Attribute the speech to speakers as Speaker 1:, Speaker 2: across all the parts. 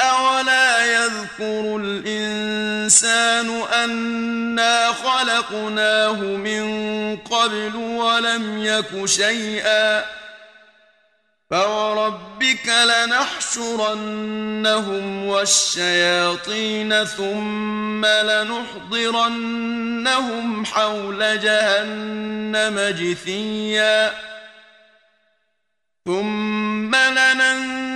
Speaker 1: اولا يذكر الانسان انا خلقناه من قبل ولم يك شيئا فوربك لنحشرنهم والشياطين ثم لنحضرنهم حول جهنم جثيا ثم لننظر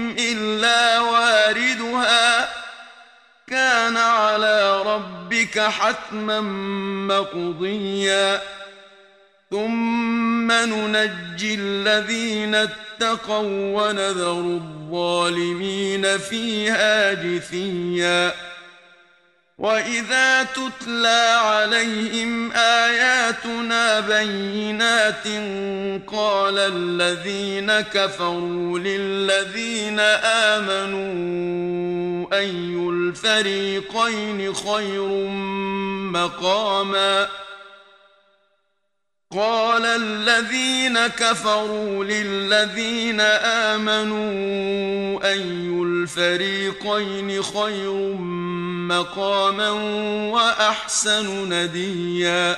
Speaker 1: ربك حتما مقضيا. ثم ننجي الذين اتقوا ونذر الظالمين فيها جثيا. وَإِذَا تُتْلَى عَلَيْهِمْ آيَاتُنَا بَيِّنَاتٍ قَالَ الَّذِينَ كَفَرُوا لِلَّذِينَ آمَنُوا أي الفريقين خير مقاما قال الذين كفروا للذين آمنوا أي الفريقين خير مقاما وأحسن نديا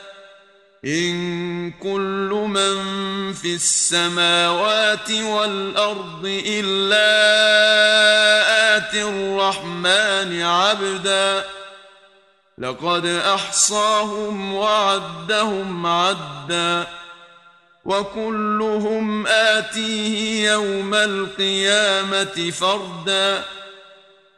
Speaker 1: إن كل من في السماوات والأرض إلا اتي الرحمن عبدا. لقد أحصاهم وعدهم عدا. وكلهم آتيه يوم القيامة فردا.